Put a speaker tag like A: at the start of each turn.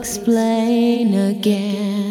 A: explain again.